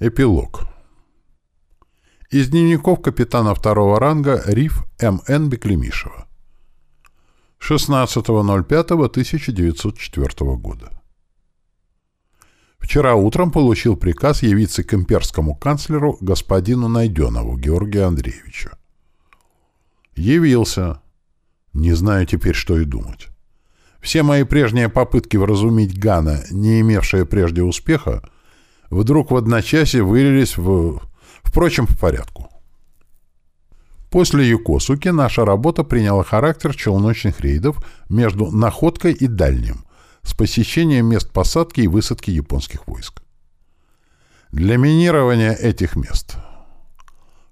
Эпилог. Из дневников капитана второго ранга РИФ М.Н. Беклемишева. 16.05.1904 года. Вчера утром получил приказ явиться к имперскому канцлеру господину Найденову Георгию Андреевичу. Явился. Не знаю теперь, что и думать. Все мои прежние попытки вразумить Гана, не имевшие прежде успеха, вдруг в одночасье вылились в... Впрочем, в порядку. После Юкосуки наша работа приняла характер челночных рейдов между Находкой и Дальним с посещением мест посадки и высадки японских войск. Для минирования этих мест.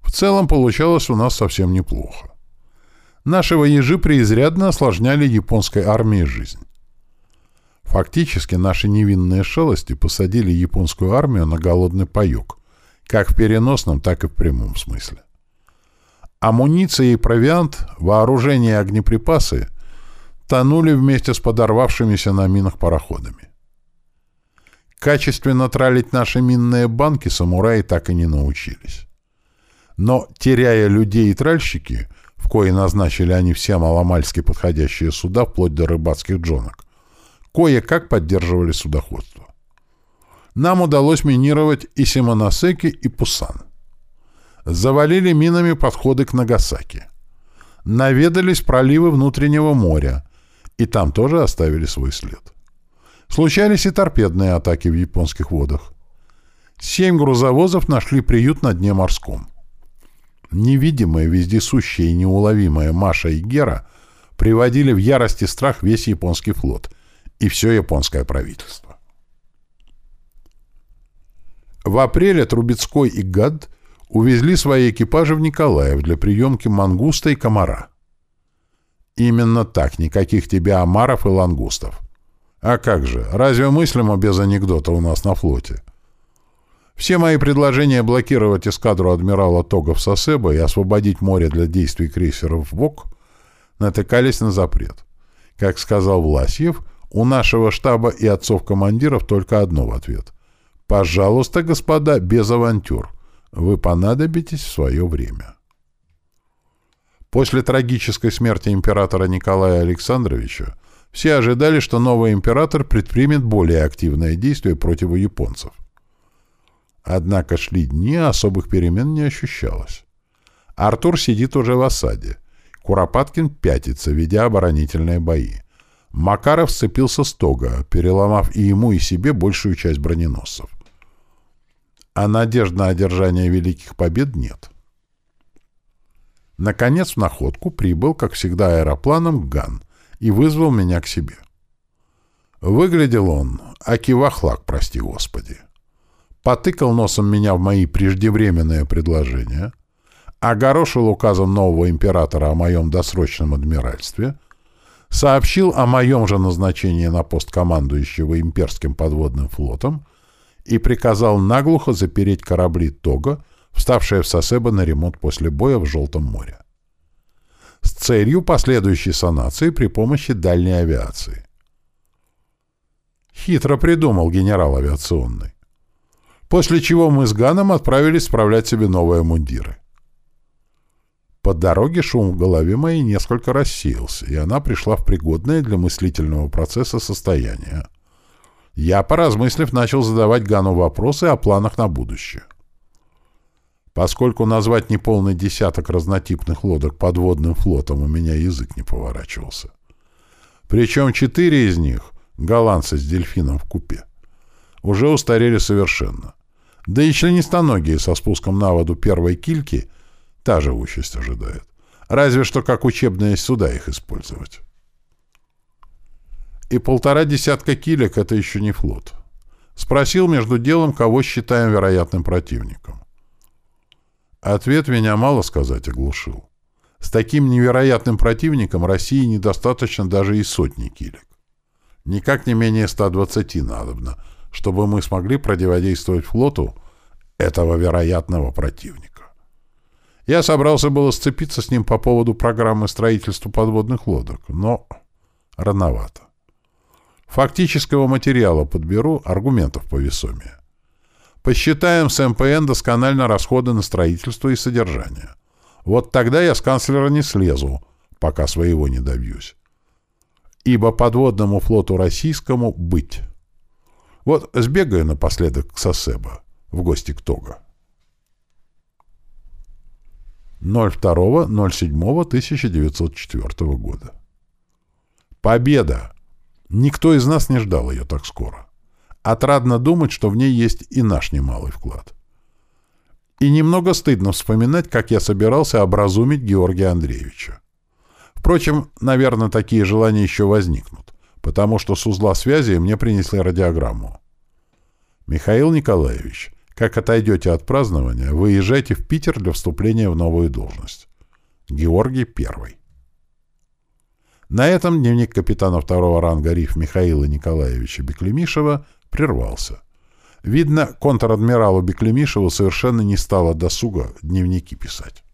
В целом получалось у нас совсем неплохо. Наши воежи преизрядно осложняли японской армии жизнь. Фактически наши невинные шалости посадили японскую армию на голодный паёк, как в переносном, так и в прямом смысле. Амуниция и провиант, вооружение и огнеприпасы тонули вместе с подорвавшимися на минах пароходами. Качественно тралить наши минные банки самураи так и не научились. Но, теряя людей и тральщики, в кои назначили они все маломальски подходящие суда вплоть до рыбацких джонок, кое-как поддерживали судоходство. Нам удалось минировать и Симоносеки, и Пусан. Завалили минами подходы к Нагасаки. Наведались проливы внутреннего моря, и там тоже оставили свой след. Случались и торпедные атаки в японских водах. Семь грузовозов нашли приют на дне морском. Невидимые, вездесущие и неуловимые Маша и Гера приводили в ярость и страх весь японский флот — и все японское правительство. В апреле Трубецкой и Гад увезли свои экипажи в Николаев для приемки мангуста и комара. Именно так, никаких тебе омаров и лангустов. А как же, разве мыслимо без анекдота у нас на флоте? Все мои предложения блокировать эскадру адмирала Тогов Сосеба и освободить море для действий крейсеров ВОК натыкались на запрет. Как сказал Власьев, у нашего штаба и отцов-командиров только одно в ответ. «Пожалуйста, господа, без авантюр. Вы понадобитесь в свое время». После трагической смерти императора Николая Александровича все ожидали, что новый император предпримет более активное действие против японцев. Однако шли дни, а особых перемен не ощущалось. Артур сидит уже в осаде. Куропаткин пятится, ведя оборонительные бои. Макаров сцепился с Тога, переломав и ему, и себе большую часть броненосцев. А надежд на одержание великих побед нет. Наконец в находку прибыл, как всегда, аэропланом Ган и вызвал меня к себе. Выглядел он, акивахлак, прости господи. Потыкал носом меня в мои преждевременные предложения, огорошил указом нового императора о моем досрочном адмиральстве — сообщил о моем же назначении на пост командующего имперским подводным флотом и приказал наглухо запереть корабли Тога, вставшие в Сосебо на ремонт после боя в Желтом море. С целью последующей санации при помощи дальней авиации. Хитро придумал генерал авиационный. После чего мы с Ганом отправились справлять себе новые мундиры. По дороге шум в голове моей несколько рассеялся, и она пришла в пригодное для мыслительного процесса состояние. Я, поразмыслив, начал задавать Гану вопросы о планах на будущее. Поскольку назвать неполный десяток разнотипных лодок подводным флотом у меня язык не поворачивался. Причем четыре из них, голландцы с дельфином в купе, уже устарели совершенно. Да и членистоногие со спуском на воду первой кильки Та же участь ожидает. Разве что как учебные суда их использовать. И полтора десятка килек — это еще не флот. Спросил между делом, кого считаем вероятным противником. Ответ меня, мало сказать, оглушил. С таким невероятным противником России недостаточно даже и сотни килек. Никак не менее 120 надобно, чтобы мы смогли противодействовать флоту этого вероятного противника. Я собрался было сцепиться с ним по поводу программы строительства подводных лодок, но рановато. Фактического материала подберу, аргументов повесомее. Посчитаем с МПН досконально расходы на строительство и содержание. Вот тогда я с канцлера не слезу, пока своего не добьюсь. Ибо подводному флоту российскому быть. Вот сбегаю напоследок к Сосебо, в гости к Того. 02.07.1904 года. Победа! Никто из нас не ждал ее так скоро. Отрадно думать, что в ней есть и наш немалый вклад. И немного стыдно вспоминать, как я собирался образумить Георгия Андреевича. Впрочем, наверное, такие желания еще возникнут, потому что с узла связи мне принесли радиограмму. «Михаил Николаевич, как отойдете от празднования, выезжайте в Питер для вступления в новую должность. Георгий Первый». На этом дневник капитана второго ранга РИФ Михаила Николаевича Беклемишева прервался. Видно, контр-адмиралу Беклемишеву совершенно не стало досуга дневники писать.